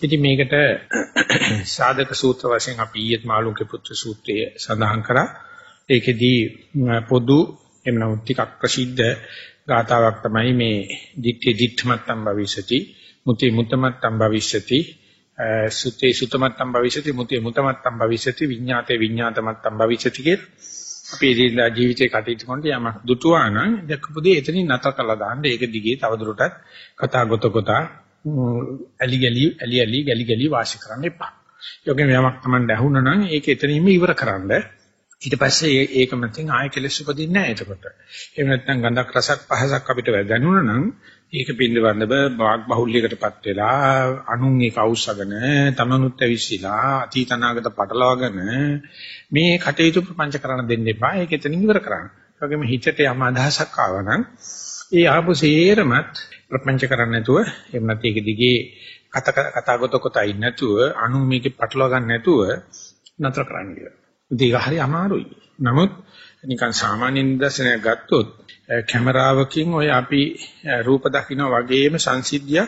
ඉතින් මේකට සාධක සූත්‍ර වශයෙන් අපි ඊයේත් මාළුන්ගේ පුත්‍ර සූත්‍රය සඳහන් කරා. ඒකෙදී පොදු එමනම් ටිකක් ප්‍රසිද්ධ ගාතාවක් තමයි මේ දිත්තේ දිත්තමත්තම් භවිෂති මුතේ මුතමත්තම් භවිෂති සුතේ සුතමත්තම් භවිෂති මුතේ මුතමත්තම් භවිෂති විඤ්ඤාතේ විඤ්ඤාතමත්තම් භවිෂති කියලා අපි ඉදිරියට ජීවිතේ කටයුතු කරනකොට යමක් දුටුවා නම් දැක්කපොදී එතනින් නැතර කළා දාන්න ඒක දිගේ තවදුරටත් කතා ගොත ගොතා ඇලි ගලි ඇලි ඇලි ගලි ගලි වාසි කරන්න එපා. යෝගෙම යමක් Taman ඇහුණා නම් ඒක එතනින්ම ඉවර කරන්න. ඊට පස්සේ ඒක මතින් ආයෙ කෙලෙස් උපදින්නේ නැහැ එතකොට. එහෙම නැත්නම් ගඳක් රසක් පහසක් අපිට වැදගනුණා නම් ඒක පිළිබඳව වාග් බහුල්‍යයකටපත් වෙලා අනුන් ඒක අවශ්‍යගෙන තමනුත් ඇවිස්සීලා අතීතනාගත පටලවාගෙන මේ කටයුතු ප්‍රපංච කරන්න දෙන්න එපා. ඒක එතනින් ඉවර කරන්න. ඒ වගේම හිතට යම් අදහසක් ආවනම් ඒ ආපු සේරමත් ප්‍රපංච කරන්නේ නැතුව එහෙම නැත්නම් ඒක දිගේ කතා කතා ගොත කොටයි නැතුව අනු මේකේ පටලවා ගන්න නැතුව නතර කරන්න කියලා. ඒක හරි අමාරුයි. නමුත් නිකන් සාමාන්‍ය නිදර්ශනයක් ගත්තොත් කැමරාවකින් ඔය අපි රූප දකින්න වගේම සංසිද්ධිය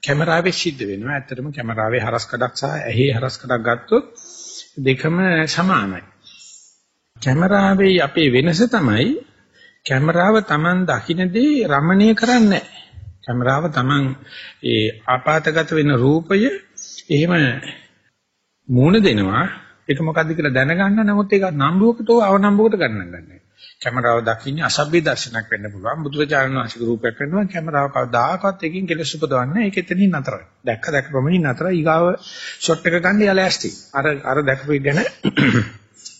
කැමරාවේ සිද්ධ වෙනවා. ඇත්තටම කැමරාවේ හරස් කඩක් සහ ඇහි හරස් කඩක් ගත්තොත් දෙකම සමානයි. කැමරාවේ අපේ වෙනස තමයි කැමරාව Taman දකින්නේ රමණීය කරන්නේ කැමරාව Taman ඒ ආපాతගත වෙන රූපය එහෙම මූණ දෙනවා ඒක මොකද්ද කියලා දැනගන්න නමුත් ඒක නම්බුවකට හෝ අවනම්බුවකට ගණන් ගන්නෑ. කැමරාව දකින්නේ අසභ්‍ය දර්ශනයක් වෙන්න පුළුවන්. බුදුරජාණන් වහන්සේගේ රූපයක් වෙනවා කැමරාව කවදාකවත් එකකින් කෙලස් උපදවන්නේ ඒක එතනින් නතරයි. දැක්ක දැක්ක ප්‍රමණින් නතර ඊගාව ෂොට් එක ගන්න යාල ඇස්ති. අර අර දැකපු ගැන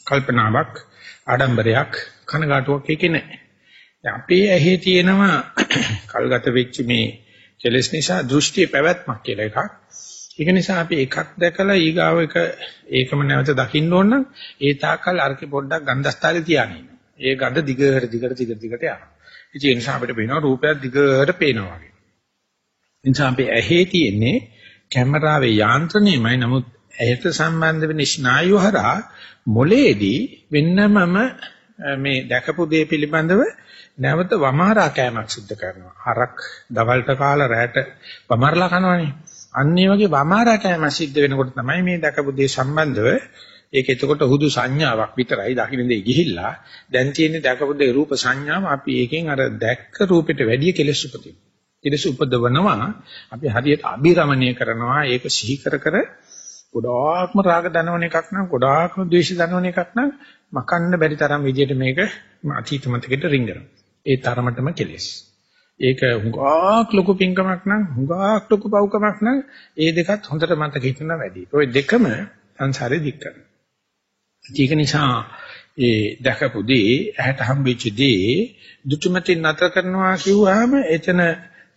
කල්පනාවක් ආඩම්බරයක් කනගාටුවක් ඒකේ නැහැ. දැන් අපේ ඇහි තියෙනවා කල්ගත වෙච්ච මේ කෙලස් නිසා දෘෂ්ටි පැවැත්මක් කියලා එකක්. ඒක නිසා අපි එකක් දැකලා ඊගාව එක ඒකම නැවත දකින්න ඕන නම් ඒ තාකල් අරකේ පොඩ්ඩක් ගන්ධස්ථාලේ තියාගෙන ඒ ගඳ දිගට දිගට දිගට දිගට යනවා. ඉතින් ඒ නිසා අපිට පේනවා රූපයක් දිගට පේනවා වගේ. ඒ නිසා අපි ඇහි තියෙන්නේ කැමරාවේ යාන්ත්‍රණයමයි නමුත් ඇයට සම්බන්ධ වෙන ස්නායු හරහා මොලේදී වෙන්නමම මේ දැකපු දේ පිළිබඳව නැවත වමාරා කෑමක් සිද්ධ කරනවා. හරක් දවල්ට කාලා රැට වමාරලා කනවනේ. අන්න ඒ වගේ වමාරා කෑම සිද්ධ වෙනකොට තමයි මේ දැකපු දේ සම්බන්ධව ඒක එතකොට හුදු සංඥාවක් විතරයි දකින්න දෙය ගිහිල්ලා දැන් තියෙන්නේ දැකපු දේ රූප සංඥාව අපි ඒකෙන් අර දැක්ක රූපෙට වැඩිය කෙලස් උපදින. කෙලස් උපදවනවා අපි හරියට අභිරමණය කරනවා ඒක සිහි කර කර ගොඩාක්ම රාග දනවන එකක් නම් ගොඩාක්ම ද්වේෂ දනවන එකක් නම් මකන්න බැරි තරම් විදියට මේක අතීත මතකෙට රිංගනවා. ඒ තරමටම කෙලස්. ඒක හුඟක් ලොකු පිංකමක් නම් හුඟක් ලොකු පව්කමක් නම් ඒ දෙකත් හොඳට මතක හිටිනා වැඩි. ওই දෙකම සංසාරේ දික් කරනවා. ඒක නිසා ඒ දැකපු දේ ඇහැට හම්බෙච්ච දේ දුටුමැතින් නතර කරනවා කිව්වහම එතන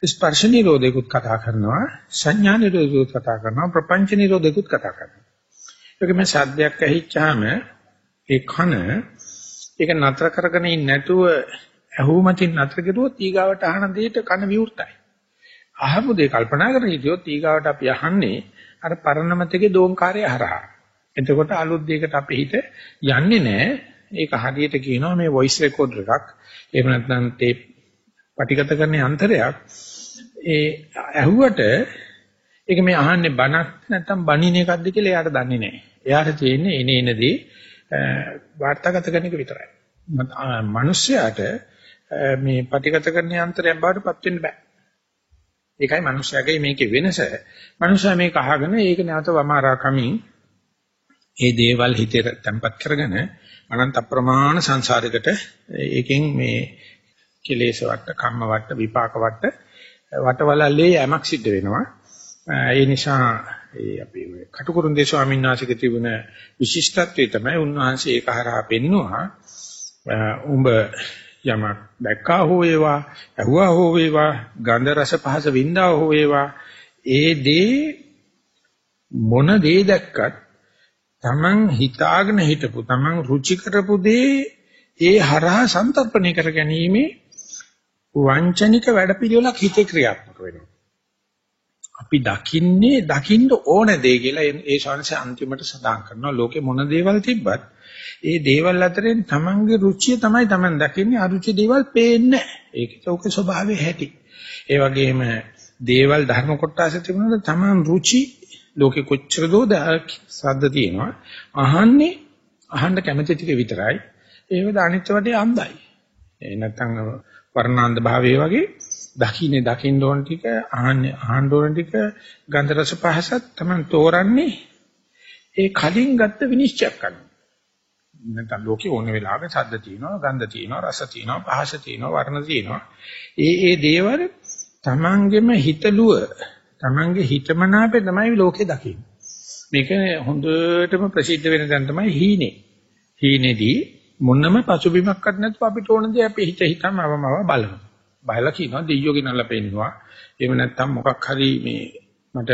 ස්පර්ශ නිරෝධයකුත් කතා කරනවා සංඥා නිරෝධයකුත් කතා කරනවා ප්‍රපංච නිරෝධයකුත් කතා කරනවා. ඒකම සාධ්‍යයක් ඇහිච්චාම ඒ කන ඒක නතර කරගෙන ඉන්නේ නැතුව ඇහුමකින් නතර කෙරුවොත් ඊගාවට අහන දෙයට කන විවෘතයි. අහපු දේ කල්පනා කරගෙන හිටියොත් ඊගාවට අපි අහන්නේ අර පරණ මතකේ දෝංකාරය හරහා. එතකොට අලුත් දෙයකට අපේ හිත යන්නේ නැහැ. ඒක හරියට කියනවා මේ වොයිස් රෙකෝඩර් එකක්. එහෙම නැත්නම් ටේප් පටිගත කරන යන්ත්‍රයක්. ඒ ඇහුවට ඒක මේ අහන්නේ බණක් නැත්නම් බණින එකක්ද කියලා එයාට දන්නේ නැහැ. එයාට තියෙන්නේ එනේ එනදී වාර්තාගත කරන එක විතරයි. මිනිස්යාට මේ පටිගත කරන යන්ත්‍රයක් බවට පත් වෙන්න බෑ. ඒකයි මිනිස්යාගේ මේකේ වෙනස. මිනිස්යා මේක අහගෙන ඒක නැවත වමාරා කමින් ඒ දේවල් හිතේ තැම්පත් කරගෙන අනන්ත අප්‍රමාණ සංසාරයකට ඒකෙන් මේ කෙලේශ වට, කම්ම වට, විපාක වට වටවලල්ලේ යමක් සිද්ධ වෙනවා. ඒ නිසා ඒ අපි කටුකුරුන්දේ ස්වාමීන් වහන්සේගේ තිබුණ විශිෂ්ටත්වය තමයි උන්වහන්සේ ඒක හරහා පෙන්නවා. උඹ යමක් දැක්කා හෝ වේවා, ඇහුවා හෝ වේවා, ගන්ධ රස පහස වින්දා හෝ වේවා, ඒ දේ මොන දේ දැක්කත් Taman හිතාගෙන හිටපු Taman රුචි කරපු දේ ඒ හරහා සම්තරපණය කර ගැනීම වංචනික වැඩපිළිවෙලක් හිතේ ක්‍රියාත්මක වෙනවා. අපි දකින්නේ දකින්න ඕන දේ කියලා ඒ ශාංශය අන්තිමට සඳහන් කරනවා ලෝකේ මොන දේවල් තිබ්බත් ඒ දේවල් අතරින් Tamanගේ රුචිය තමයි Taman දකින්නේ අරුචි දේවල් පේන්නේ නැහැ. ඒකේ ඔක ස්වභාවය හැටි. ඒ වගේම දේවල් ධර්ම කොටස තිබුණාට Taman රුචි ලෝකේ කොච්චර දෝ සද්ද තියෙනවා. අහන්නේ අහන්න කැමති ටික විතරයි. ඒවද අනිත් වටේ අන්දයි. ඒ නැත්තම් වර්ණාන්ද භාවයේ වගේ දකින්නේ දකින්න ඕන ටික අහන්නේ අහන්න ඕන ටික ගන්ධ රස පහසත් තමයි තෝරන්නේ ඒ කලින් ගත්ත විනිශ්චයක් ගන්න. නැත්නම් ලෝකේ ඕන වෙලාවක ශබ්ද තියෙනවා, ගන්ධ තියෙනවා, රස තියෙනවා, පහස තියෙනවා, වර්ණ තියෙනවා. ඒ ඒ දේවල් තමන්ගෙම හිතලුව, තමන්ගේ හිතමනාපේ තමයි ලෝකේ දකින්නේ. මේක හොඳටම ප්‍රසිද්ධ වෙන දැන් තමයි හීනේ. හීනේදී මොනම පසුබිමක්වත් නැතුව අපිට ඕන දේ අපි හිත හිතම අවමව බලනවා. බයලා කියනවා දෙයියෝ ගෙනල්ලා පෙන්නවා. එහෙම නැත්නම් මොකක් හරි මේ මට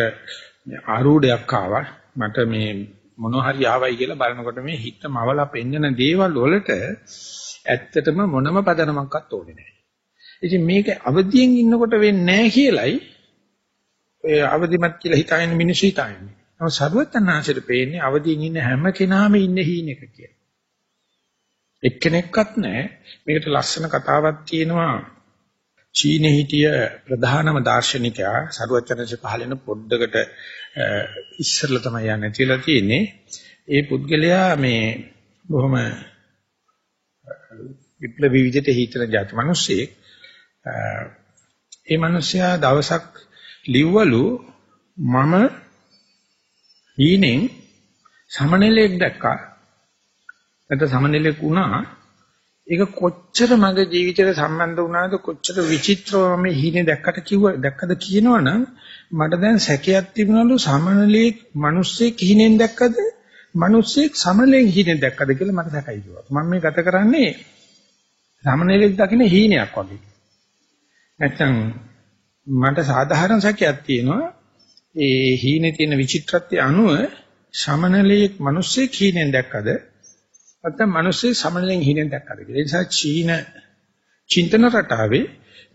ආරූಢයක් ආවා. මට මේ මොන හරි ආවයි කියලා බලනකොට මේ හිත මවලා පෙන්වන දේවල් වලට ඇත්තටම මොනම පදනමක්වත් ඕනේ නැහැ. ඉතින් මේක අවදියෙන් ඉන්නකොට වෙන්නේ නැහැ කියලයි ඒ අවදිමත් කියලා හිතාගෙන මිනිස්සු හිතාන්නේ. නමුත් සරුවත්තරනාංශයට පේන්නේ අවදියෙන් ඉන්න හැම කෙනාම ඉන්නේ හීනෙක කියලා. එක්කෙනෙක්වත් නැහැ. මේකට ලස්සන කතාවක් තියෙනවා. චීනේ හිටිය ප්‍රධානම දාර්ශනිකයා සරුවත්තරනාංශ පහලෙන පොඩ්ඩකට ඉස්සරලා තමයි යන්නේ කියලා තියෙන්නේ. ඒ පුද්ගලයා මේ බොහොම විප්ලවී විදිහට හිතන જાති මිනිස්සෙක්. ඒ මිනිසයා දවසක් ලිව්වලු මම ඊනෙන් සමනලෙක් දැක්කා. නැත්නම් සමනලෙක් වුණා. ඒක කොච්චර මගේ ජීවිතේට සම්බන්ධ වුණාද කොච්චර විචිත්‍රව මේ හීනේ දැක්කට කිව්ව දැක්කද කියනවනම් මට දැන් සැකයක් තිබුණලු සමනලෙක් මිනිස්සෙක් හීනෙන් දැක්කද මිනිස්සෙක් සමනලෙන් හීනෙන් දැක්කද කියලා මට සැකයි කිව්වා. මම මේ ගත කරන්නේ සමනලෙක් දකින්න හීනයක් වගේ. නැත්තම් මට සාධාරණ සැකයක් තියෙනවා ඒ හීනේ තියෙන විචිත්‍රත්වය අනුව සමනලෙක් මිනිස්සෙක් හීනෙන් දැක්කද නැත්නම් මිනිස්සේ සමනලෙන් හිණෙන් දැක්කද කියලා. ඒ නිසා චීන චින්තන රටාවේ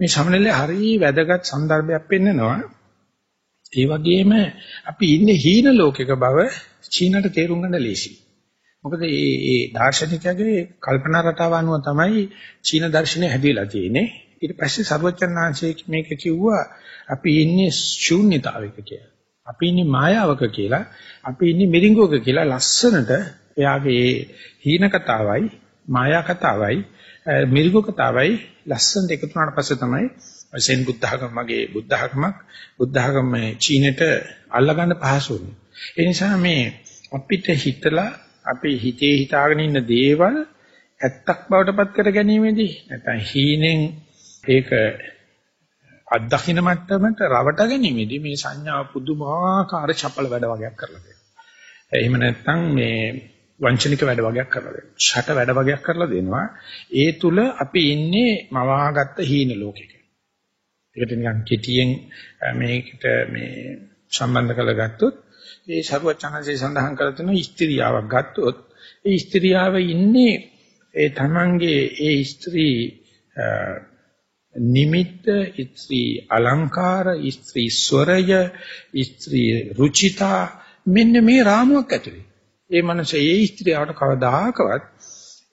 මේ සමනලේ හරිය වැදගත් સંદર્ભයක් පෙන්නනවා. ඒ වගේම අපි ඉන්නේ හීන ලෝකයක බව චීනට තේරුම් ගන්න ලේසි. මොකද මේ මේ දාර්ශනිකයගේ කල්පනා රටාව අනුව තමයි චීන දර්ශනය හැදීලා තියෙන්නේ. ඊට පස්සේ සර්වචන්නාංශයේ මේක කිව්වා අපි ඉන්නේ ශූන්‍යතාවයක කියලා. අපි ඉන්නේ මායාවක කියලා. අපි ඉන්නේ මිරිඟුවක කියලා ලස්සනට එයාගේ හීන කතාවයි මායා කතාවයි මිරිගු කතාවයි ලස්සනට එකතු වුණාට පස්සේ තමයි සෙන් බුද්ධඝම මගේ බුද්ධඝමක් බුද්ධඝමේ චීනෙට අල්ලගන්න පහසු වුණේ. ඒ නිසා මේ අපිට හිතලා අපේ හිතේ හිතාගෙන ඉන්න දේවල් ඇත්තක් බවට පත් කර ගැනීමේදී නැත්නම් හීනෙන් ඒක අත්දකින්න මට්ටමට රවට ගැනීමේදී මේ සංඥාව පුදුමාකාර චපල වැඩ වගේක් කරලා තියෙනවා. එහෙම නැත්නම් මේ වංචනික වැඩ වගේක් කරලා දෙනවා. ෂට වැඩ වගේක් කරලා දෙනවා. ඒ තුල අපි ඉන්නේ මවාගත්ත හීන ලෝකෙක. ඒකට නිකන් කෙටියෙන් මේකට මේ සම්බන්ධ කරගත්තොත් ඒ සරුවචනසේ සඳහන් කරලා තියෙන ස්ත්‍රියාවක් ගත්තොත් ඒ ස්ත්‍රියාව ඉන්නේ ඒ තමන්ගේ ඒ ස්ත්‍රී නිමිත්ත ස්ත්‍රී අලංකාර ස්ත්‍රී ස්වරය ස්ත්‍රී රුචිතා මෙන්න මේ රාමුවක් ඇතුලේ ඒ මනස ඒ ස්ත්‍රියට කවදාකවත්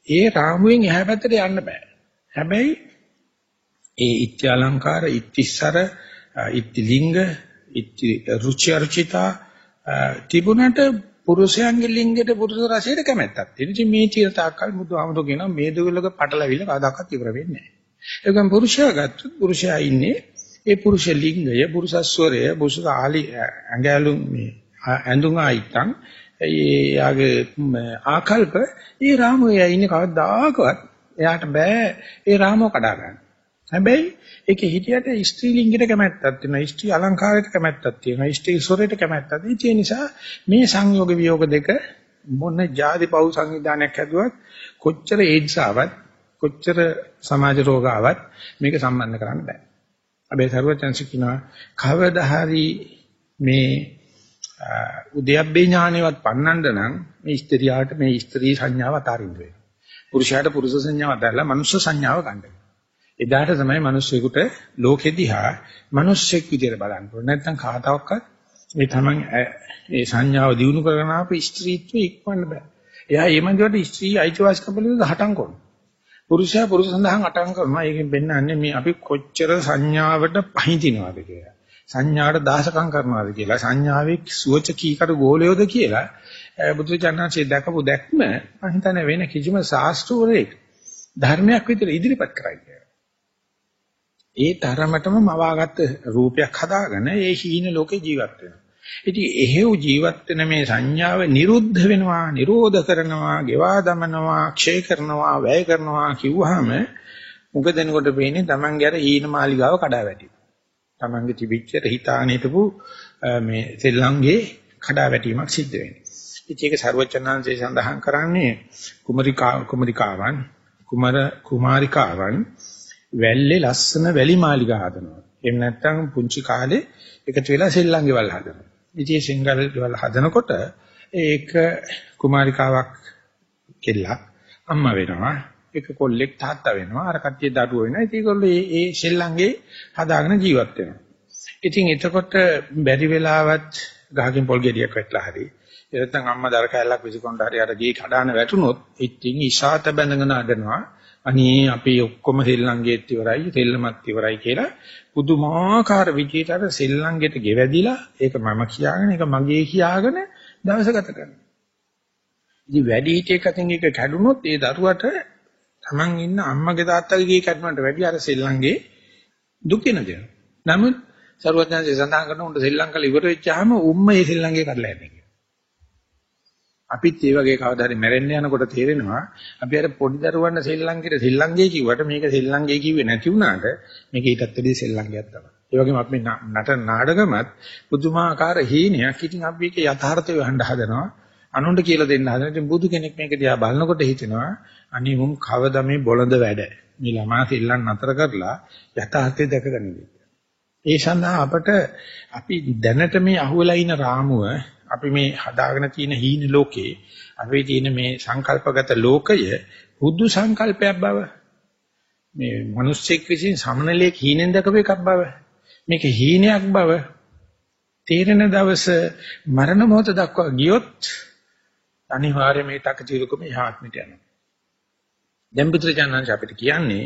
ඒ රාමුවෙන් එහා පැත්තට යන්න බෑ. හැබැයි ඒ ඉත්‍ය අලංකාර, ඉත්‍තිසර, ඉත්‍ති ලිංග, ඉත්‍ති රුචි අරුචිතා තිබුණට පුරුෂයන්ගේ ලිංගයට පුරුෂ රසයට කැමැත්තක් තියෙනවා. ඉතින් මේ චිර තාක්කල් බුදුහාමුදුරු කියනවා මේ දෙවිලක පටලවිල්ල කවදාකවත් ඉවර වෙන්නේ නැහැ. ඒකම පුරුෂයා ගත්තොත් පුරුෂයා ඉන්නේ ඒ පුරුෂ ලිංගය, පුරුෂ ස්වරය, පුරුෂ ආලි ඇඟලු මේ ඇඳුම් ආයිතං ඒ යාගේ ආකල්ප ඒ රාමුවේ ඉන්නේ කවදාකවත් එයාට බෑ ඒ රාමුව කඩා ගන්න. හැබැයි ඒකේ හිටියට ස්ත්‍රී ලිංගයට කැමැත්තක් තියෙනවා. ස්ත්‍රී අලංකාරයට කැමැත්තක් තියෙනවා. ස්ත්‍රී සොරයට කැමැත්තක් තියෙනවා. ඒ නිසා මේ සංයෝග වියෝග දෙක මොන ಜಾති පව් සංවිධානයක් හැදුවත් කොච්චර ඒඩ්ස් ආවත් කොච්චර සමාජ රෝග ආවත් මේක සම්බන්ධ කරන්න බෑ. හැබැයි සර්වචන්සි කියනවා කවදා හරි මේ උද්‍යප්පේ ඥානෙවත් පන්නන්න නම් මේ ස්ත්‍රියට මේ ස්ත්‍රී සංඥාව අතාරින්න වෙනවා. පුරුෂයාට පුරුෂ සංඥාව අතාරලා මනුෂ්‍ය සංඥාව ගන්න. එදාට තමයි මිනිස්සුෙකුට ලෝකෙ දිහා මිනිස්සෙක් විදියට බලන්න ඕනේ. නැත්නම් කාටවත් මේ තමන් මේ සංඥාව දිනු කරගෙන ආපු ස්ත්‍රීත්වය ඉක්වන්න බෑ. එයා ඒ මන්දියට ස්ත්‍රී අයිතිවාසිකම් පිළිබඳව හටන් කරනවා. පුරුෂයා පුරුෂ සඳහන් අටන් කරනවා. ඒකෙන් පෙන්නන්නේ මේ අපි කොච්චර සංඥාවට පහඳිනවද කියලා. සංඥාට දාසකම් කරනවාද කියලා සංඥාවේ සුවච කීකට ගෝලයෝද කියලා බුදුචානන්සේ දැකපු දැක්ම මම හිතන්නේ වෙන කිසිම ශාස්ත්‍රවරයෙක් ධර්මයක් විතර ඉදිරිපත් කරන්නේ. ඒ තරමටම මවාගත්ත රූපයක් හදාගෙන ඒ හීන ලෝකේ ජීවත් වෙනවා. ඉතින් එහෙව් ජීවත් වෙන මේ සංඥාව නිරුද්ධ වෙනවා, නිරෝධ කරනවා, ගෙවා දමනවා, ක්ෂය කරනවා, වැය කරනවා කිව්වහම මොකද එනකොට වෙන්නේ Tamange අර හීන මාලිගාව කඩා වැටෙනවා. Tamange තිබිච්ච හිතාන හිටපු මේ සෙල්ලම්ගේ කඩා වැටීමක් සිද්ධ වෙනවා. ඉතින් ඒක ਸਰවචනංශය සඳහන් කරන්නේ කුමරිකා කුමරිකාවන් කුමර කුමාරිකාවන් වැල්ලේ ලස්සන වැලි මාලිගා හදනවා. එහෙම නැත්නම් පුංචි කාලේ එකතු වෙලා සෙල්ලම් ගෙවල් හදනවා. ඉතින් සිංගල් ගෙවල් හදනකොට ඒක කුමාරිකාවක් කෙල්ලක් අම්මා වෙනවා. එක කොල්ලෙක් තාත්තා වෙනවා. අර කට්ටිය දරුවෝ වෙනවා. ඉතින් ඒගොල්ලෝ මේ ඒ සෙල්ලම්ගේ හදාගෙන ජීවත් වෙනවා. ඉතින් එතකොට බැරි වෙලාවත් ගහකින් පොල් ගෙඩියක් වැටලා හරි එතන අම්මා දර කැලක් විසිකොණ්ඩ හරි අර ගේ කඩාන වැටුනොත් ඉතින් ඉෂාත බැඳගෙන අඬනවා අනේ අපි ඔක්කොම සෙල්ලංගේත් ඉවරයි සෙල්ලමත් ඉවරයි කියලා පුදුමාකාර විදියට අර සෙල්ලංගෙට ගෙවැදිලා ඒක මම කියාගෙන ඒක මගේ කියාගෙන දවස ගත කරනවා. ඉතින් වැඩි හිටියෙක් අතින් ඒක කැඩුනොත් ඒ දරුවට Taman ඉන්න අම්මගේ තාත්තගේ ගේ කැඩුනට වැඩි අර සෙල්ලංගේ දුක වෙනවා. නමුත් සරුවඥාන්සේ සඳහන් කරන උන්ට ශ්‍රී ලංකාවේ ඉවර වෙච්චාම උම්ම ඒ ශ්‍රී ලංකේ කඩලා යන්නේ කියලා. අපිත් ඒ වගේ කවදා හරි මැරෙන්න යනකොට තේරෙනවා අපි අර පොඩි දරුවන්ට ශ්‍රී ලංකේට ශ්‍රී ලංකේ කිව්වට මේක ශ්‍රී ලංකේ කිව්වේ නැති වුණාට මේක ඊටත් වැඩි ශ්‍රී ලංකයක් තමයි. ඒ වගේම අපි නට නාඩගමත් පුදුමාකාර හීනයක්. ඉතින් අපි ඒක යථාර්ථය වහන්න හදනවා. අනුන්ට කියලා දෙන්න හදන. ඉතින් බුදු කෙනෙක් මේක දිහා බලනකොට හිතෙනවා අනේ මුම් කවදා මේ බොළඳ වැඩ. මේ ළමා සෙල්ලම් නතර කරලා යථාර්ථය දැකගන්නේ. ඒ සඳහා අපට අපි දැනට මේ අහුවෙලා ඉන රාමුව අපි මේ හදාගෙන තියෙන හීන ලෝකේ අපි තියෙන මේ සංකල්පගත ලෝකය හුදු සංකල්පයක් බව මේ මිනිස්සෙක් විසින් සමනලයේ හීනෙන් දකපු එකක් බව මේක හීනයක් බව තේරෙන දවස මරණ මොහොත දක්වා ගියොත් අනිවාර්යයෙන් මේ තකතිරුකම යහත්මිට යනවා දැන් පුත්‍රජානන්ස අපිට කියන්නේ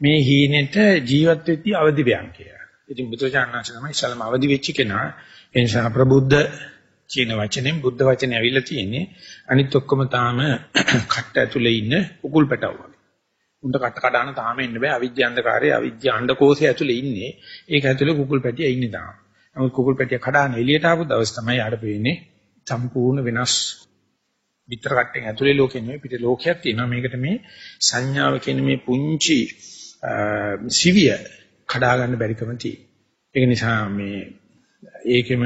මේ හීනෙට ජීවත් වෙච්ච අවදි ව්‍යං කියලා ඉතින් බුදුචානන්සේ තමයි ඉස්සලම අවදි වෙච්ච කෙනා. ඒ නිසා ප්‍රබුද්ධ කියන වචනෙන් බුද්ධ වචනේ ඇවිල්ලා තියෙන්නේ. අනිත් ඔක්කොම තාම කට්ට ඇතුලේ ඉන්න උකුල් පැටව වගේ. උන්ට කට්ට කඩාන තාම ඉන්න බෑ. අවිද්‍ය අන්ධකාරයේ අවිද්‍ය අණ්ඩකෝෂය ඇතුලේ ඉන්නේ. ඒක ඇතුලේ කුකුල් පැටිය ඉන්නේ තාම. නමුත් කුකුල් පැටිය කඩාන එළියට ආපු දවස් තමයි ආඩ පේන්නේ සම්පූර්ණ වෙනස් විතර කට්ටෙන් ඇතුලේ ලෝකෙ නෙවෙයි පිට ලෝකයක් තියෙනවා. මේකට මේ සංඥාව කියන මේ පුංචි සිවිය කඩා ගන්න බැරිකම තියෙනවා. ඒක නිසා මේ ඒකෙම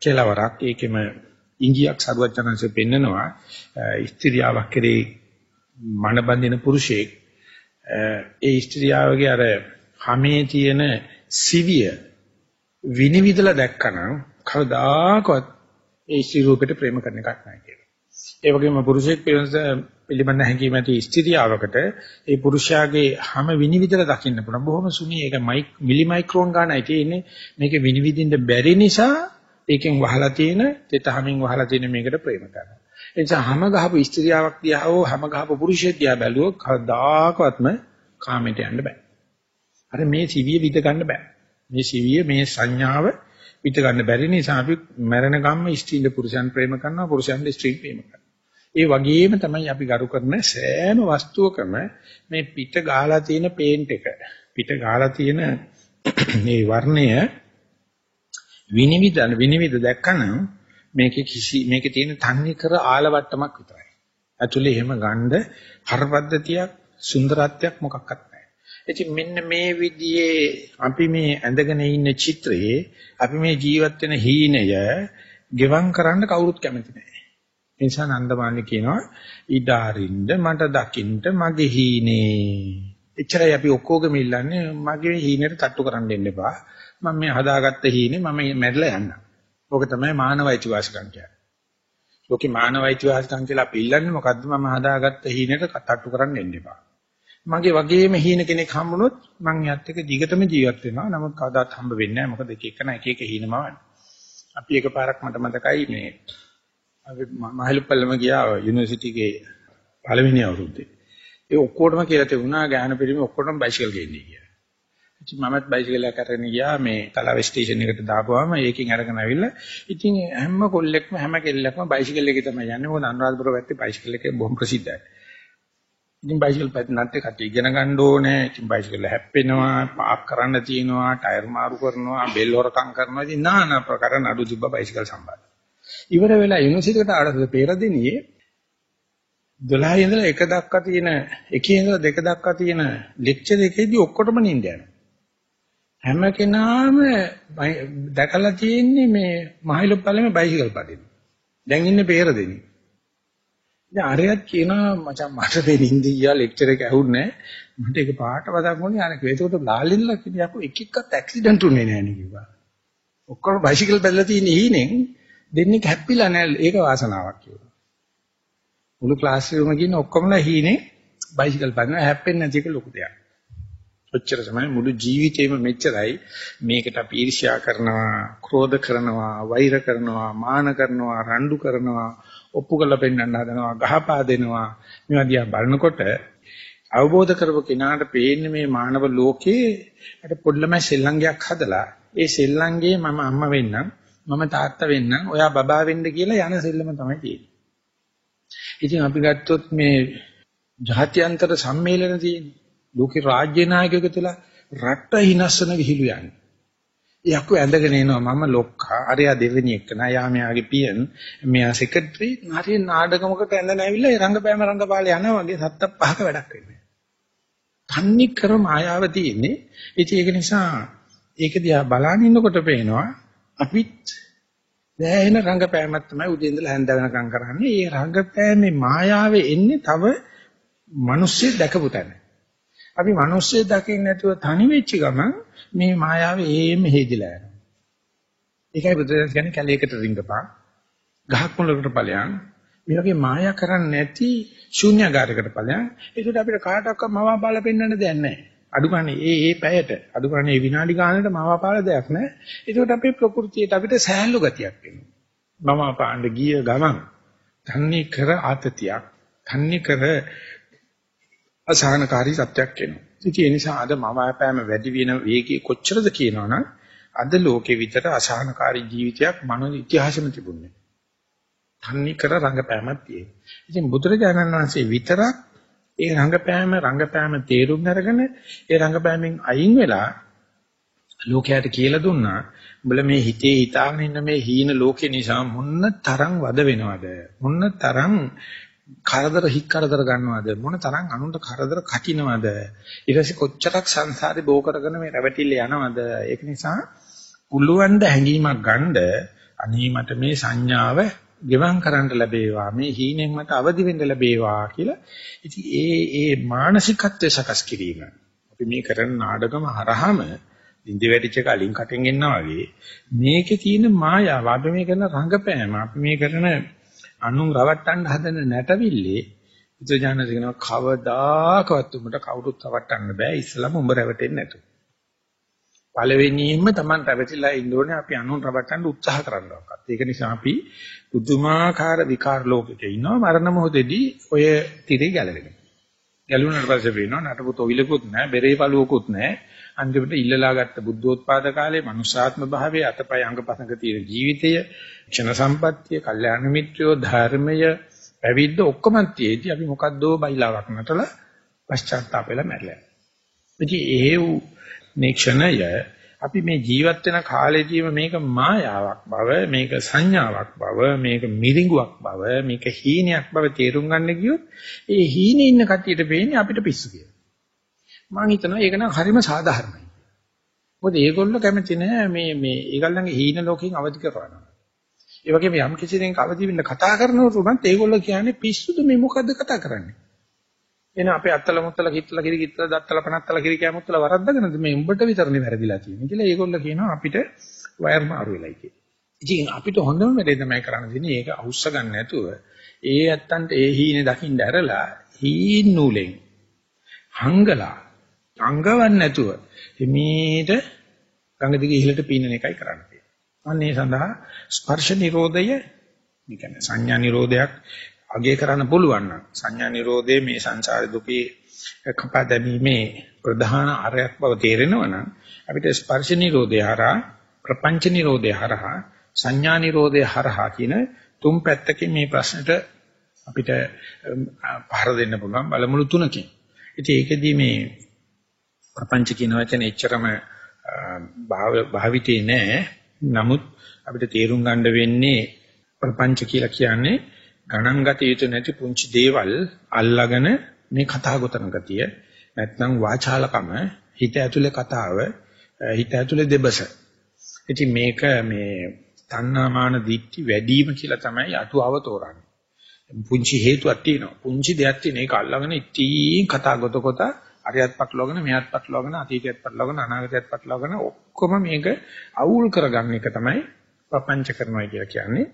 කෙලවරක් ඒකෙම ඉංගියක් සරුවචනanse පෙන්නනවා ස්ත්‍රියාවක් කෙරේ මන බඳින පුරුෂයෙක් ඒ ස්ත්‍රියාවගේ අර හැමේ තියෙන සිවිය විනිවිදලා දැක්කනම් කවදාකවත් ඒ ස්ත්‍රී රූපෙට ප්‍රේම කරන එකක් නැහැ කියලා. ඒ වගේම පුරුෂයෙක් පිළිබඳ හැඟීම ඇති ස්ත්‍රියාවකට ඒ පුරුෂයාගේ හැම විනිවිදලා දකින්න පුළුවන්. බොහොම සුණී ඒක මයික් මිලි මයික්‍රෝන් ගන්නයි තියෙන්නේ. මේක විනිවිදින්න බැරි නිසා ඒකෙන් වහලා තියෙන තෙතහමින් වහලා තියෙන මේකට ප්‍රේම කරනවා. ඒ නිසා හැම ගහපු ස්ත්‍රියාවක් දිහා හෝ හැම ගහපු පුරුෂයෙක් දිහා බැලුවොත් කවදාකවත්ම කාමයට යන්න බෑ. අර මේ සිවිය විද ගන්න බෑ. මේ සිවිය මේ සංඥාව විද ගන්න බැරි නිසා අපි මරණ ගම්ම ස්ත්‍රීන්ට පුරුෂයන් ප්‍රේම කරනවා පුරුෂයන්ට ස්ත්‍රී ප්‍රේම කරනවා. ඒ වගේම තමයි අපි ගරු කරන සෑම වස්තුවකම මේ පිට ගාලා තියෙන පේන්ට් එක පිට ගාලා තියෙන මේ වර්ණය විනිවිද විනිවිද දැක්කනම් මේකේ කිසි මේකේ තියෙන තන්නේ කර ආලවට්ටමක් විතරයි. ඇතුලේ එහෙම ගන්න හරපද්ධතියක් සුන්දරත්වයක් මොකක්වත් නැහැ. ඉතින් මෙන්න මේ විදිහේ අපි මේ ඇඳගෙන ඉන්න චිත්‍රයේ අපි මේ ජීවත් වෙන හීනය ගෙවම් කරන්න කවුරුත් කැමති නැහැ. ඒ නිසා නන්දමාලි කියනවා ඉඩාරින්ද මට දකින්න මගේ හීනේ. එච්චරයි අපි ඔක්කොගම ඉල්ලන්නේ මගේ හීනෙට තට්ටු කරන්න දෙන්න එපා. මම මේ හදාගත්ත හීනේ මම මැරලා යන්න. ඕක තමයි මානවයිති වාසිකම් කියන්නේ. ලෝකේ මානවයිති වාසිකම් කියලා අපි ඉල්ලන්නේ මොකද්ද මම හදාගත්ත හීනෙට තට්ටු කරන්න දෙන්න එපා. මගේ වගේම හීන කෙනෙක් හම්බුනොත් මං යත් එක දිගටම ජීවත් වෙනවා. නමුත් කවදාත් හම්බ වෙන්නේ නැහැ. මොකද එක එකන එක එක හීනමවන්නේ. අපි එකපාරක් මට මතකයි මේ අපි මහලුපල්ලම ගියා යුනිවර්සිටි එකේ පළවෙනි අවුරුද්දේ. ඒ ඔක්කොටම කියලා තිබුණා ගාන පිළිමේ ඔක්කොටම බයිසිකල් ගේන්නේ කියලා. ඉතින් මමත් බයිසිකලයක් අරගෙන ගියා මේ තලාව ස්ටේෂන් එකට දාපුවාම ඒකෙන් අරගෙන ආවිල්ලා ඉතින් හැම කොල්ලෙක්ම හැම කෙල්ලෙක්ම බයිසිකල් එකේ තමයි යන්නේ මොකද අනුරාධපුර පැත්තේ බයිසිකල් එක බොහොම ප්‍රසිද්ධයි. ඉතින් බයිසිකල් පැත්ත නැත්තේ කටි ඉගෙන ගන්න ඕනේ. ඉතින් බයිසිකල් හැප්පෙනවා, පාක් කරන්න තියෙනවා, ටයර් මාරු කරනවා, බෙල් හොරකම් කරනවා. ඉතින් নানা ප්‍රකාර නඩු තිබ්බ බයිසිකල් සම්බන්ධ. ඉවර වෙලා යුනිවර්සිටි එකට ආවට පෙරදිනියේ 12 ඉඳලා 1 දක්වා තියෙන එකේ ඉඳලා 2 දක්වා තියෙන ලෙක්චර් එකේදී ඔක්කොටම නිින්ද යනවා. හැම කෙනාම දැකලා තියෙන්නේ මේ මහයිලොප් පල්ලමේ බයිසිකල් පදින. දැන් ඉන්නේ පෙරදිනියේ. ඉතින් අරයත් කියනවා මචං මට මේ නිින්ද ගියා ලෙක්චර් එක ඇහුන්නේ මට ඒක පාට වදක් වුණේ අර ඒකට ලාලින්ලා කිව්වා යකෝ එක එකක්වත් ඇක්සිඩන්ට් උනේ නැහැ නේ කිව්වා. ඔක්කොම බයිසිකල් පැදලා තියෙන හීනෙන් දෙන්නේ හැප්පිලා නැහැ ඒක වාසනාවක් කිව්වා. මුළු ක්ලාස් රූම් එකේ ඉන්න ඔක්කොමලා හීනේ බයිසිකල් පදිනවා හැප්පෙන්නේ නැති එක ලොකු දෙයක්. ඔච්චර තමයි මුළු ජීවිතේම මෙච්චරයි මේකට අපි ඊර්ෂ්‍යා කරනවා, ක්‍රෝධ කරනවා, වෛර කරනවා, මාන කරනවා, රණ්ඩු කරනවා ඔප්පු කරලා පෙන්වන්න හදනවා ගහපා දෙනවා මේවා දිහා බලනකොට අවබෝධ කරපු කෙනාට පේන්නේ මේ මානව ලෝකේ අර පොඩ්ඩලමයි සෙල්ලංගයක් හදලා ඒ සෙල්ලංගේ මම අම්මා වෙන්නම් මම තාත්තා වෙන්නම් ඔයා බබා වෙන්න කියලා යන සෙල්ලම තමයි තියෙන්නේ. ඉතින් අපි ගත්තොත් මේ ජාත්‍යන්තර සම්මේලන තියෙන්නේ ලෝකේ රාජ්‍ය නායකයෙකු තුලා රට හිනස්සන විහිළු යන්නේ. යක්කු ඇඳගෙන එනවා මම ලොක්කා අරයා දෙවෙනි එක නෑ යා මෙයාගේ පියන් මෙයා සෙක්‍රටරි හරිය නාඩගමකට ඇඳගෙන ඇවිල්ලා ඒ රංගපෑම රංගපාලේ යනවා වගේ සත්ත පහක වැඩක් වෙන්නේ. තන්නේ කර මායාව තියෙන්නේ. ඉතින් ඒක නිසා ඒක දිහා බලන ඉන්නකොට පේනවා අපිත් දැහැෙන රංගපෑමක් තමයි උදේ ඉඳලා හැන්ද වෙනකම් කරන්නේ. ඒ රංගපෑමේ මායාවේ එන්නේ තව මිනිස්සු දැකපු තැන. අපි මිනිස්සු දකින්න නැතුව තනි වෙච්ච ගමන් මේ මායාව ඒම හේදිලා යනවා. ඒකයි බුදුරජාණන් කියන්නේ කැලේකට රිංගපන්. ගහක් මුලකට ඵලයන්. මේ වගේ මායා කරන්නේ නැති ශූන්‍යagaraකට ඵලයන්. ඒකට අපිට කාටවත් මවා බාල පෙන්වන්න දෙයක් නැහැ. අඩු ගන්න ඒ ඒ පැයට අඩු ගන්න මේ විනාඩි ගානකට මවා පාල දෙයක් නැහැ. ඒකට අපේ ප්‍රകൃතියට අපිට සෑහළු ගතියක් එනවා. මම පාණ්ඩ ගිය ගමන් තන්නේ කර ආතතියක්, තන්නේ කර අසහනකාරී සත්‍යක් එනවා. ඉතින් ඒ නිසා අද මම අපෑම වැඩි වෙන වේගය කොච්චරද කියනවනම් අද ලෝකෙ විතර අසහනකාරී ජීවිතයක් මනෝ ඉතිහාසෙම තිබුණේ. තන්නේ කර රංගපෑමක් තියෙනවා. ඉතින් බුදුරජාණන් වහන්සේ විතරක් ඒ රංගපෑම රංගපෑම තේරුම් අරගෙන ඒ රංගපෑමෙන් අයින් වෙලා ලෝකයට කියලා දුන්නා උඹලා මේ හිතේ හිතාගෙන ඉන්න මේ හීන ලෝකේ නිසා මොන්න තරම් වද වෙනවද මොන්න තරම් කරදර හික් කරදර ගන්නවද? මොන තරම් අනුන්ට කරදර කටිනවද? ඊට පස්සේ කොච්චරක් සංසාරේ බෝ කරගෙන මේ රැවටිල්ල යනවද? ඒක නිසා පුළුවන් ද හැඟීමක් ගන්න අනේ මට මේ සංඥාව ගෙවම් කරන්න ලැබේවා මේ හීනෙන් මට අවදි වෙන්න ලැබේවා කියලා. ඉතින් ඒ ඒ මානසිකත්වය සකස් කිරීම. අපි මේ කරන නාඩගම හරහාම ඉන්දි වැටිච්ච කලින් කටෙන් එන්නා වගේ මේකේ තියෙන මායාව. අපි මේ කරන රංගපෑම අපි මේ කරන අනුන් රවට්ටන්න හදන නැටවිල්ලේ බුදුජානක කියනවා කවදාකවත් උඹට කවුරුත් රවට්ටන්න බෑ ඉස්සලම උඹ රැවටෙන්නේ නැතු. පළවෙනියෙන්ම Taman රැවටිලා ඉන්න ඕනේ අපි අනුන් රවට්ටන්න උත්සාහ කරනවාක්වත්. ඒක නිසා අපි පුදුමාකාර විකාර ලෝකෙක ඉන්නවා මරණ මොහොතේදී ඔය tire ගැලවෙනවා. ගැලුණාට පස්සේ වෙනවා නටපු තොවිලකුත් නැහැ, බෙරේ පළුවකුත් නැහැ. අන්තිමට ඉල්ලලා ගත්ත බුද්ධෝත්පාද කාලේ මනුෂ්‍යාත්ම භාවයේ අතපය අංගපසංග තියෙන ජීවිතය ක්ෂණ සම්පත්තිය, කල්යාණ මිත්‍රයෝ, ධර්මය, පැවිද්ද ඔක්කොම තියේදී අපි මොකද්දෝ බයිලාවක් නටලා පශ්චාත්තාප වෙලා මැරලා. ඉතින් එහෙව් මේ ක්ෂණය අපි මේ ජීවත් වෙන කාලෙදීම මේක මායාවක් බව, මේක සංඥාවක් බව, මේක මිරිඟුවක් බව, මේක හීනයක් බව තේරුම් ගන්න ගියොත් ඒ හීනේ ඉන්න කට්ටියට පේන්නේ අපිට පිස්සු කියලා. මම හිතනවා ඒක නම් හරිම සාධාරණයි. මොකද ඒගොල්ලෝ කැමති නෑ මේ මේ ඒගොල්ලන්ගේ හීන ලෝකයෙන් අවදි කරනවා. ඒ වගේම යම් කිසි දෙයක් අවදි වෙන්න කතා කරනකොට උනත් ඒගොල්ලෝ කියන්නේ පිස්සුද මේ මොකද්ද කතා කරන්නේ? එන අපේ අත්තල මුත්තල කිත්තල කිරි කිත්තල දත්තල පනත්තල කිරි කැමුත්තල වරද්දගෙනද මේ උඹට විතරනේ වැරදිලා තියෙන්නේ කියලා ඒගොල්ලෝ කියනවා අපිට වයර් මාරු වෙලයි කියලා. ඉතින් අපිට හොඳම වැඩේ තමයි කරන්න දෙන්නේ ඒක අවුස්ස ගන්න නැතුව ඒ ඇත්තන්ට ඒ හීනේ දකින්න ඇරලා හීන් නූලෙන් හංගලා අංගවන්නේ නැතුව හිමීට ගඟ දිගේ ඉහළට පීනන එකයි කරන්නේ. අන්න ඒ සඳහා ස්පර්ශ නිරෝධය කියන්නේ සංඥා නිරෝධයක් අගය කරන්න පුළුවන් නම් සංඥා නිරෝධයේ මේ සංසාර දුකේ කපා දැමීමේ ප්‍රධාන ආරයක් බව තේරෙනවා නම් අපිට ස්පර්ශ නිරෝධය හරහා ප්‍රපංච නිරෝධය හරහා සංඥා නිරෝධය හරහා කියන තුන් පැත්තකින් මේ ප්‍රශ්නෙට අපිට පහර දෙන්න පුළුවන් බලමුළු තුනකින්. ඉතින් ඒකෙදි මේ ප්‍රපංච කියන වචනේ එච්චරම භාවිතේ නෑ. නමුත් අපිට තේරුම් ගන්න වෙන්නේ ප්‍රපංච කියලා කියන්නේ ගණන් ගත යුතු නැති පුංචි දේවල් අල්ලාගෙන මේ කතා ගොතන ගතිය නැත්නම් වාචාලකම හිත ඇතුලේ කතාව හිත ඇතුලේ දෙබස. ඉතින් මේක මේ තණ්හාමාන දික්ටි වැඩිම කියලා තමයි අටුවව තෝරන්නේ. පුංචි හේතුවක් තියෙනවා. පුංචි දෙයක් තියෙන එක අල්ලගෙන ඉතින් කතා ගොත කොට අරියත් පටලවගෙන මෙයත් පටලවගෙන අතීතයත් පටලවගෙන අනාගතයත් පටලවගෙන ඔක්කොම මේක අවුල් කරගන්න එක තමයි ප්‍රපංච කරනවා කියලා කියන්නේ.